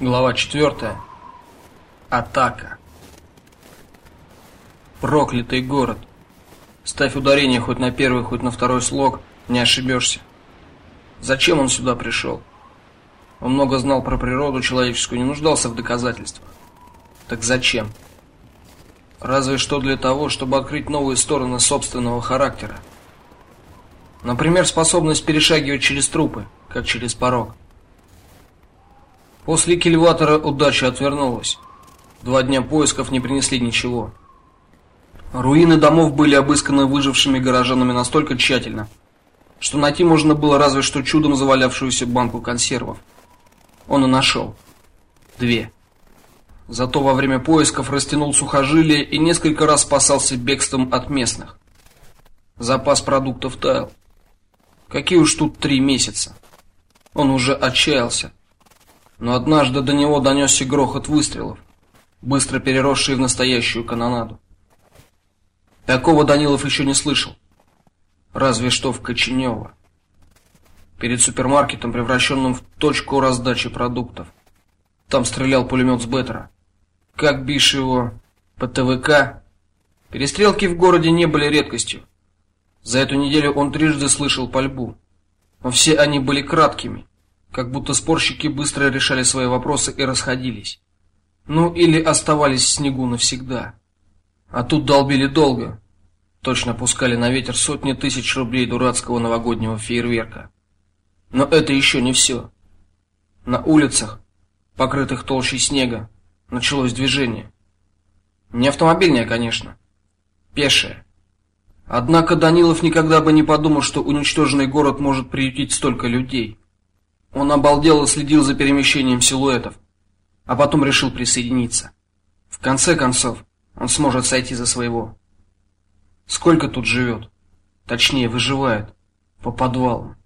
Глава 4. Атака. Проклятый город. Ставь ударение хоть на первый, хоть на второй слог, не ошибешься. Зачем он сюда пришел? Он много знал про природу человеческую, не нуждался в доказательствах. Так зачем? Разве что для того, чтобы открыть новые стороны собственного характера. Например, способность перешагивать через трупы, как через порог. После кильватора удача отвернулась. Два дня поисков не принесли ничего. Руины домов были обысканы выжившими горожанами настолько тщательно, что найти можно было разве что чудом завалявшуюся банку консервов. Он и нашел. Две. Зато во время поисков растянул сухожилие и несколько раз спасался бегством от местных. Запас продуктов таял. Какие уж тут три месяца. Он уже отчаялся. Но однажды до него донесся грохот выстрелов, быстро переросший в настоящую канонаду. Такого Данилов еще не слышал. Разве что в Коченево. Перед супермаркетом, превращенным в точку раздачи продуктов. Там стрелял пулемет с Беттера. Как бишь его, ПТВК. Перестрелки в городе не были редкостью. За эту неделю он трижды слышал пальбу. Но все они были краткими как будто спорщики быстро решали свои вопросы и расходились. Ну или оставались в снегу навсегда. А тут долбили долго. Точно пускали на ветер сотни тысяч рублей дурацкого новогоднего фейерверка. Но это еще не все. На улицах, покрытых толщей снега, началось движение. Не автомобильное, конечно, пешее. Однако Данилов никогда бы не подумал, что уничтоженный город может приютить столько людей. Он обалдело следил за перемещением силуэтов, а потом решил присоединиться. В конце концов, он сможет сойти за своего. Сколько тут живет? Точнее, выживает по подвалам.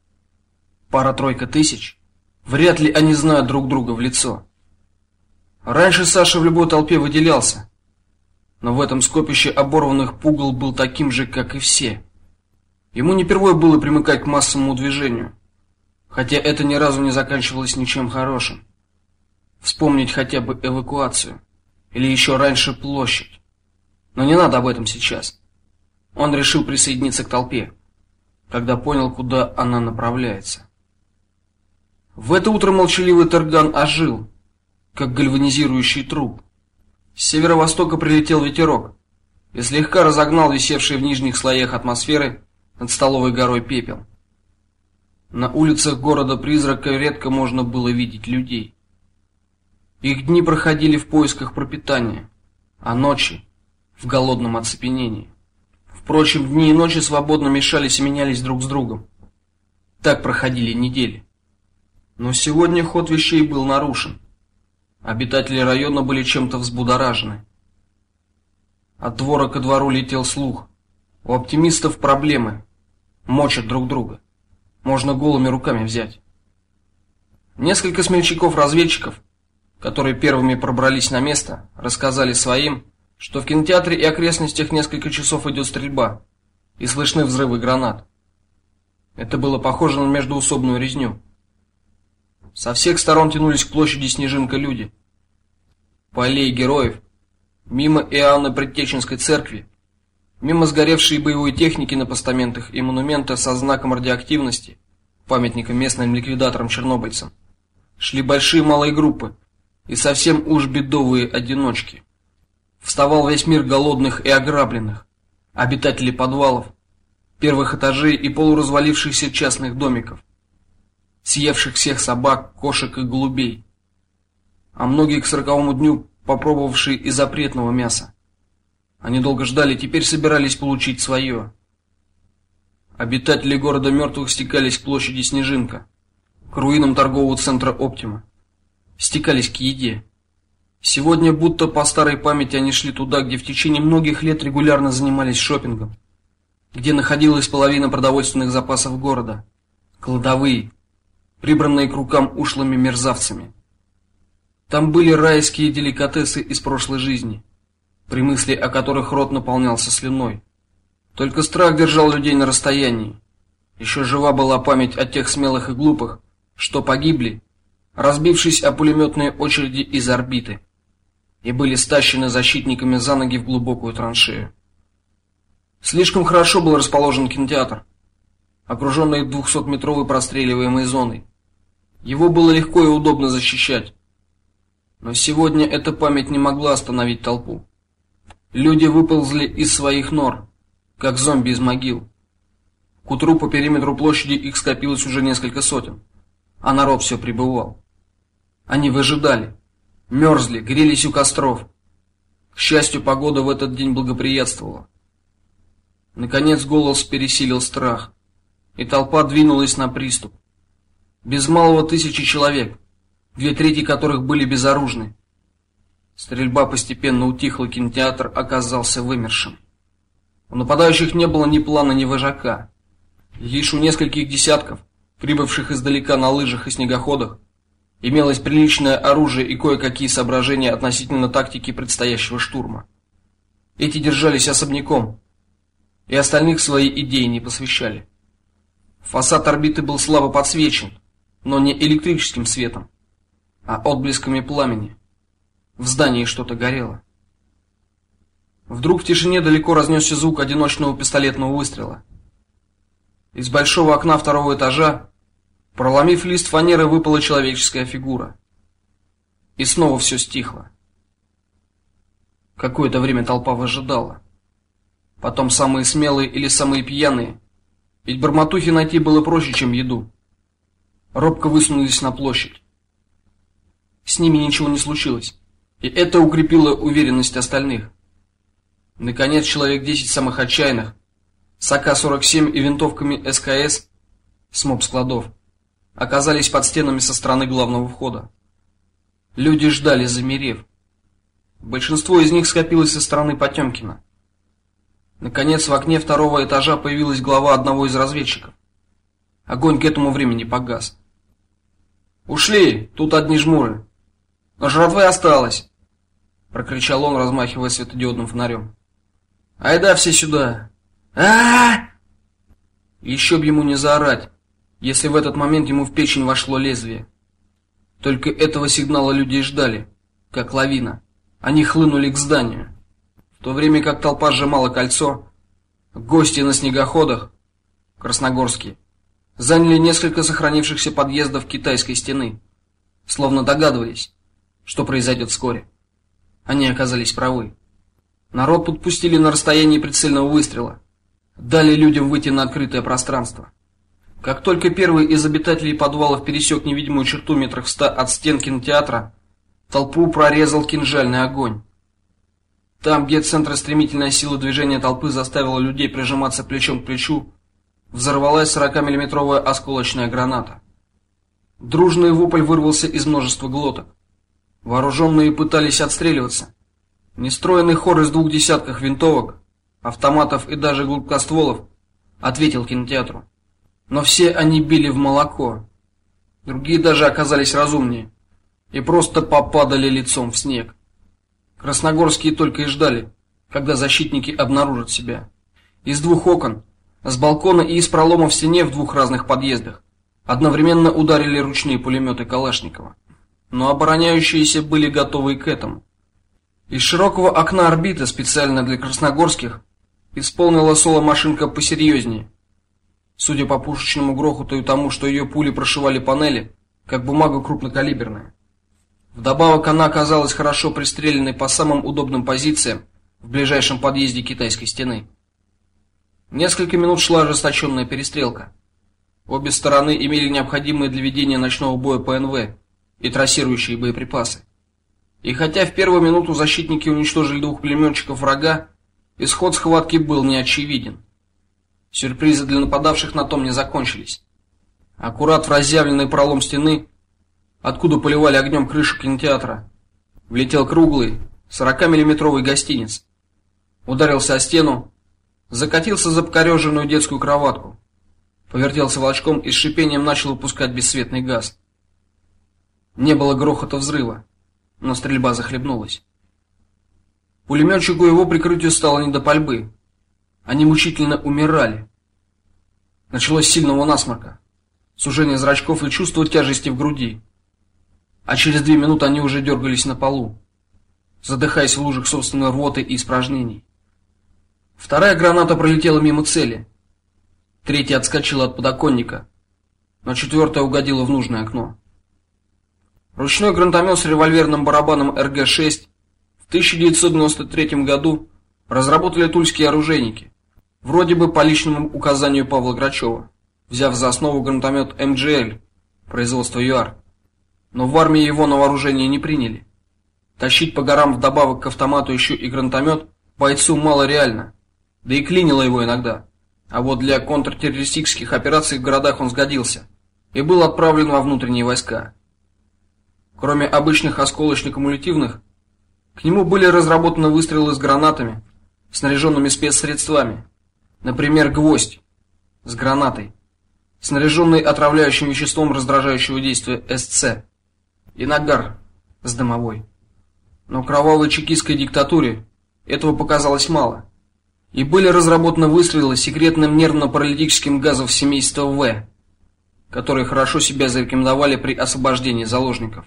Пара-тройка тысяч? Вряд ли они знают друг друга в лицо. Раньше Саша в любой толпе выделялся, но в этом скопище оборванных пугал был таким же, как и все. Ему не впервые было примыкать к массовому движению хотя это ни разу не заканчивалось ничем хорошим. Вспомнить хотя бы эвакуацию или еще раньше площадь. Но не надо об этом сейчас. Он решил присоединиться к толпе, когда понял, куда она направляется. В это утро молчаливый Тарган ожил, как гальванизирующий труп. С северо-востока прилетел ветерок и слегка разогнал висевший в нижних слоях атмосферы над столовой горой пепел. На улицах города-призрака редко можно было видеть людей. Их дни проходили в поисках пропитания, а ночи в голодном оцепенении. Впрочем, дни и ночи свободно мешались и менялись друг с другом. Так проходили недели. Но сегодня ход вещей был нарушен. Обитатели района были чем-то взбудоражены. От двора ко двору летел слух: у оптимистов проблемы, мочат друг друга можно голыми руками взять. Несколько смельчаков-разведчиков, которые первыми пробрались на место, рассказали своим, что в кинотеатре и окрестностях несколько часов идет стрельба и слышны взрывы гранат. Это было похоже на междоусобную резню. Со всех сторон тянулись к площади Снежинка люди. По аллее героев, мимо Иоанна Предтеченской церкви, Мимо сгоревшей боевой техники на постаментах и монумента со знаком радиоактивности, памятником местным ликвидаторам-чернобыльцам, шли большие малые группы и совсем уж бедовые одиночки. Вставал весь мир голодных и ограбленных, обитателей подвалов, первых этажей и полуразвалившихся частных домиков, съевших всех собак, кошек и голубей, а многие к сороковому дню попробовавшие и запретного мяса. Они долго ждали, теперь собирались получить свое. Обитатели города мертвых стекались к площади Снежинка, к руинам торгового центра Оптима. Стекались к еде. Сегодня будто по старой памяти они шли туда, где в течение многих лет регулярно занимались шопингом, где находилась половина продовольственных запасов города, кладовые, прибранные к рукам ушлыми мерзавцами. Там были райские деликатесы из прошлой жизни при мысли о которых рот наполнялся слюной. Только страх держал людей на расстоянии. Еще жива была память о тех смелых и глупых, что погибли разбившись о пулеметные очереди из орбиты, и были стащены защитниками за ноги в глубокую траншею. Слишком хорошо был расположен кинотеатр, окруженный двухсотметровой простреливаемой зоной. Его было легко и удобно защищать. Но сегодня эта память не могла остановить толпу. Люди выползли из своих нор, как зомби из могил. К утру по периметру площади их скопилось уже несколько сотен, а народ все прибывал. Они выжидали, мерзли, грелись у костров. К счастью, погода в этот день благоприятствовала. Наконец голос пересилил страх, и толпа двинулась на приступ. Без малого тысячи человек, две трети которых были безоружны. Стрельба постепенно утихла, кинотеатр оказался вымершим. У нападающих не было ни плана, ни вожака. Лишь у нескольких десятков, прибывших издалека на лыжах и снегоходах, имелось приличное оружие и кое-какие соображения относительно тактики предстоящего штурма. Эти держались особняком, и остальных свои идеи не посвящали. Фасад орбиты был слабо подсвечен, но не электрическим светом, а отблесками пламени. В здании что-то горело. Вдруг в тишине далеко разнесся звук одиночного пистолетного выстрела. Из большого окна второго этажа, проломив лист фанеры, выпала человеческая фигура. И снова все стихло. Какое-то время толпа выжидала. Потом самые смелые или самые пьяные, ведь барматухи найти было проще, чем еду. Робко высунулись на площадь. С ними ничего не случилось, и это укрепило уверенность остальных. Наконец, человек десять самых отчаянных с АК-47 и винтовками СКС с моб-складов оказались под стенами со стороны главного входа. Люди ждали, замерев. Большинство из них скопилось со стороны Потемкина. Наконец, в окне второго этажа появилась глава одного из разведчиков. Огонь к этому времени погас. Ушли, тут одни жмуры. Но жратвы осталось, прокричал он, размахивая светодиодным фонарем. Айда все сюда. А! -а, -а! Еще б ему не заорать, если в этот момент ему в печень вошло лезвие. Только этого сигнала люди и ждали, как лавина. Они хлынули к зданию. В то время как толпа сжимала кольцо, гости на снегоходах красногорские заняли несколько сохранившихся подъездов китайской стены, словно догадывались, что произойдет вскоре. Они оказались правы. Народ подпустили на расстоянии прицельного выстрела, дали людям выйти на открытое пространство. Как только первый из обитателей подвалов пересек невидимую черту метрах в ста от стен кинотеатра, толпу прорезал кинжальный огонь. Там, где центр стремительная сила движения толпы заставила людей прижиматься плечом к плечу, взорвалась 40-миллиметровая осколочная граната. Дружный вопль вырвался из множества глоток. Вооруженные пытались отстреливаться. Нестроенный хор из двух десятков винтовок, автоматов и даже гладкостволов ответил кинотеатру. Но все они били в молоко. Другие даже оказались разумнее и просто попадали лицом в снег. Красногорские только и ждали, когда защитники обнаружат себя. Из двух окон, с балкона и из пролома в стене в двух разных подъездах одновременно ударили ручные пулеметы Калашникова. Но обороняющиеся были готовы к этому. Из широкого окна орбиты специально для красногорских исполнила соло машинка посерьезнее. Судя по пушечному грохоту и тому, что ее пули прошивали панели, как бумага крупнокалиберная. Вдобавок она оказалась хорошо пристреленной по самым удобным позициям в ближайшем подъезде китайской стены. Несколько минут шла ожесточенная перестрелка. Обе стороны имели необходимые для ведения ночного боя ПНВ и трассирующие боеприпасы. И хотя в первую минуту защитники уничтожили двух пулеметчиков врага, исход схватки был неочевиден. Сюрпризы для нападавших на том не закончились. Аккурат в разъявленный пролом стены откуда поливали огнем крышу кинотеатра. Влетел круглый, 40-миллиметровый гостиниц. Ударился о стену, закатился за покореженную детскую кроватку. Повертелся волчком и с шипением начал выпускать бесцветный газ. Не было грохота взрыва, но стрельба захлебнулась. Пулеметчику его прикрытию стало не до пальбы. Они мучительно умирали. Началось сильного насморка, сужение зрачков и чувство тяжести в груди. а через две минуты они уже дергались на полу, задыхаясь в лужах собственной рвоты и испражнений. Вторая граната пролетела мимо цели. Третья отскочила от подоконника, но четвертая угодила в нужное окно. Ручной гранатомет с револьверным барабаном РГ-6 в 1993 году разработали тульские оружейники, вроде бы по личному указанию Павла Грачева, взяв за основу гранатомет МГЛ производства ЮАР. Но в армии его на вооружение не приняли. Тащить по горам вдобавок к автомату еще и гранатомет бойцу мало реально, да и клинило его иногда. А вот для контртеррористических операций в городах он сгодился и был отправлен во внутренние войска. Кроме обычных осколочно-кумулятивных, к нему были разработаны выстрелы с гранатами, снаряженными спецсредствами. Например, гвоздь с гранатой, снаряженный отравляющим веществом раздражающего действия СЦ, и нагар с дымовой. Но кровавой чекистской диктатуре этого показалось мало. И были разработаны выстрелы секретным нервно-паралитическим газом семейства В, которые хорошо себя зарекомендовали при освобождении заложников.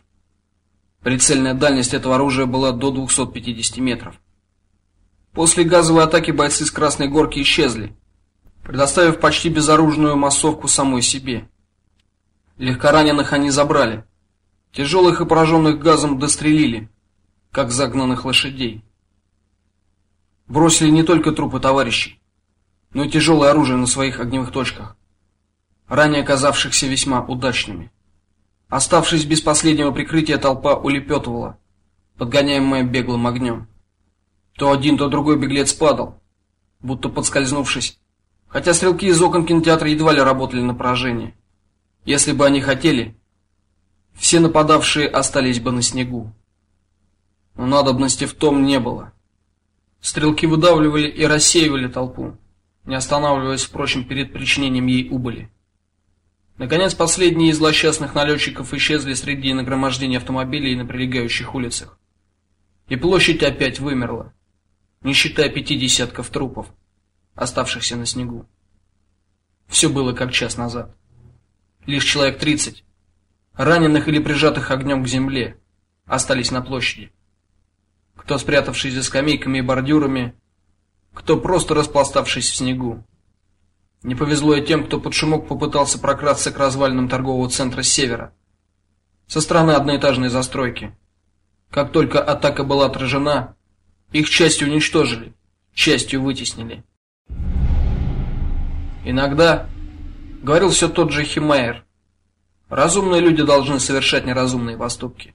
Прицельная дальность этого оружия была до 250 метров. После газовой атаки бойцы с Красной Горки исчезли, предоставив почти безоружную массовку самой себе. Легкораненых они забрали. Тяжелых и пораженных газом дострелили, как загнанных лошадей. Бросили не только трупы товарищей, но и тяжелое оружие на своих огневых точках, ранее оказавшихся весьма удачными. Оставшись без последнего прикрытия, толпа улепетывала, подгоняемая беглым огнем. То один, то другой беглец падал, будто подскользнувшись, хотя стрелки из окон кинотеатра едва ли работали на поражение. Если бы они хотели, все нападавшие остались бы на снегу. Но надобности в том не было. Стрелки выдавливали и рассеивали толпу, не останавливаясь, впрочем, перед причинением ей убыли. Наконец, последние из злосчастных налетчиков исчезли среди нагромождения автомобилей на прилегающих улицах. И площадь опять вымерла, не считая пяти десятков трупов, оставшихся на снегу. Все было как час назад. Лишь человек тридцать, раненых или прижатых огнем к земле, остались на площади. Кто спрятавшись за скамейками и бордюрами, кто просто распластавшись в снегу. Не повезло и тем, кто под шумок попытался прокрасться к развалинам торгового центра севера, со стороны одноэтажной застройки. Как только атака была отражена, их частью уничтожили, частью вытеснили. Иногда, говорил все тот же Химайер, разумные люди должны совершать неразумные поступки.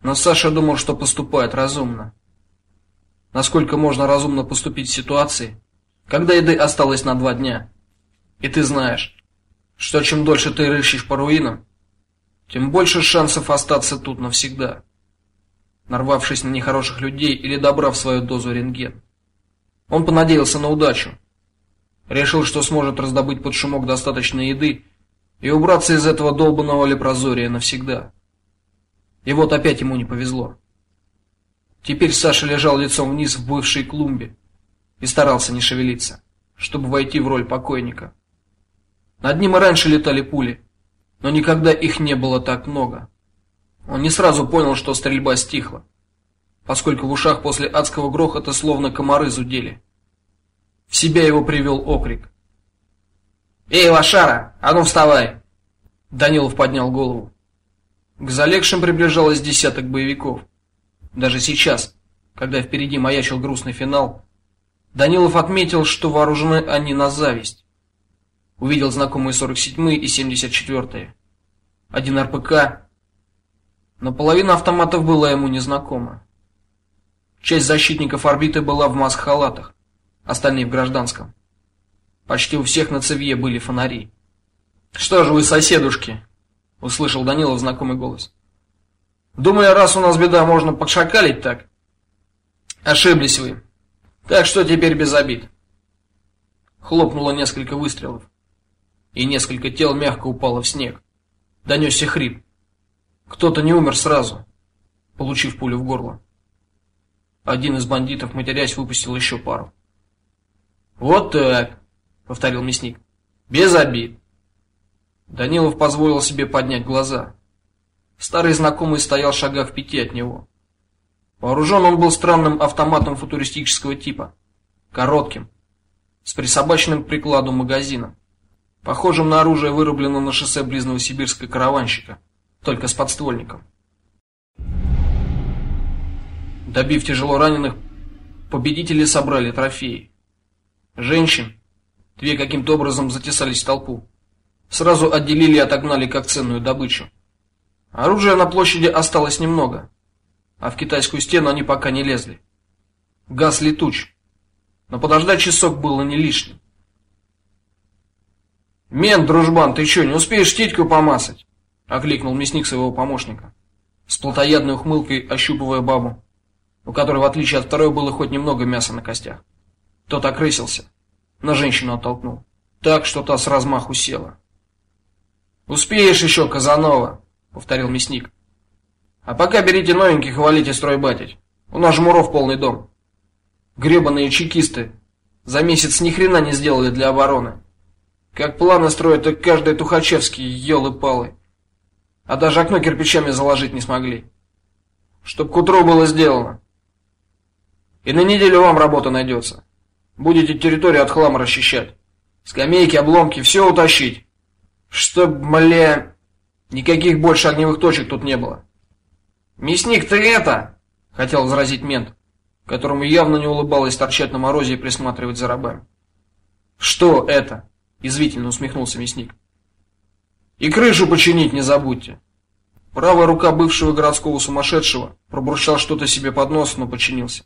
Но Саша думал, что поступает разумно. Насколько можно разумно поступить в ситуации, когда еды осталось на два дня. И ты знаешь, что чем дольше ты рыщешь по руинам, тем больше шансов остаться тут навсегда, нарвавшись на нехороших людей или добрав свою дозу рентген. Он понадеялся на удачу. Решил, что сможет раздобыть под шумок достаточно еды и убраться из этого долбанного лепрозория навсегда. И вот опять ему не повезло. Теперь Саша лежал лицом вниз в бывшей клумбе, и старался не шевелиться, чтобы войти в роль покойника. Над ним и раньше летали пули, но никогда их не было так много. Он не сразу понял, что стрельба стихла, поскольку в ушах после адского грохота словно комары зудели. В себя его привел окрик. Эй, лошара, а ну вставай! Данилов поднял голову. К залегшим приближалось десяток боевиков. Даже сейчас, когда впереди маячил грустный финал, Данилов отметил, что вооружены они на зависть. Увидел знакомые 47-е и 74-е. Один РПК, но половина автоматов была ему незнакома. Часть защитников орбиты была в маск-халатах, остальные в гражданском. Почти у всех на цевье были фонари. Что же вы, соседушки? услышал Данилов знакомый голос. Думали, раз у нас беда, можно подшакалить так. Ошиблись вы. Так что теперь без обид. Хлопнуло несколько выстрелов, и несколько тел мягко упало в снег. Донесся хрип. Кто-то не умер сразу, получив пулю в горло. Один из бандитов, матерясь, выпустил еще пару. Вот так, повторил мясник. Без обид. Данилов позволил себе поднять глаза. Старый знакомый стоял в шагах в пяти от него. Вооружен он был странным автоматом футуристического типа, коротким, с присобаченным к прикладу магазином, похожим на оружие, вырубленное на шоссе близ Новосибирска караванщика, только с подствольником. Добив тяжело раненых, победители собрали трофеи. Женщин, две каким-то образом затесались в толпу, сразу отделили и отогнали как ценную добычу. Оружия на площади осталось немного, а в китайскую стену они пока не лезли. Газ летуч, но подождать часок было не лишним. Мен, дружбан, ты что, не успеешь титьку помасать? окликнул мясник своего помощника, с плотоядной ухмылкой ощупывая бабу, у которой в отличие от второй было хоть немного мяса на костях. Тот окрысился, на женщину оттолкнул, так что та с размаху села. Успеешь еще, Казанова, повторил мясник. А пока берите новеньких и валите стройбатить. У нас жмуров полный дом. Гребаные чекисты за месяц ни хрена не сделали для обороны. Как планы строят, так каждый тухачевский елы-палы. А даже окно кирпичами заложить не смогли. Чтоб к утру было сделано. И на неделю вам работа найдется. Будете территорию от хлама расчищать. Скамейки, обломки, все утащить. Чтоб, мля, никаких больше огневых точек тут не было. Мясник, ты это, хотел возразить мент, которому явно не улыбалось торчать на морозе и присматривать за рабами. Что это? извитильно усмехнулся мясник. И крышу починить не забудьте. Правая рука бывшего городского сумасшедшего пробурчал что-то себе под нос, но подчинился.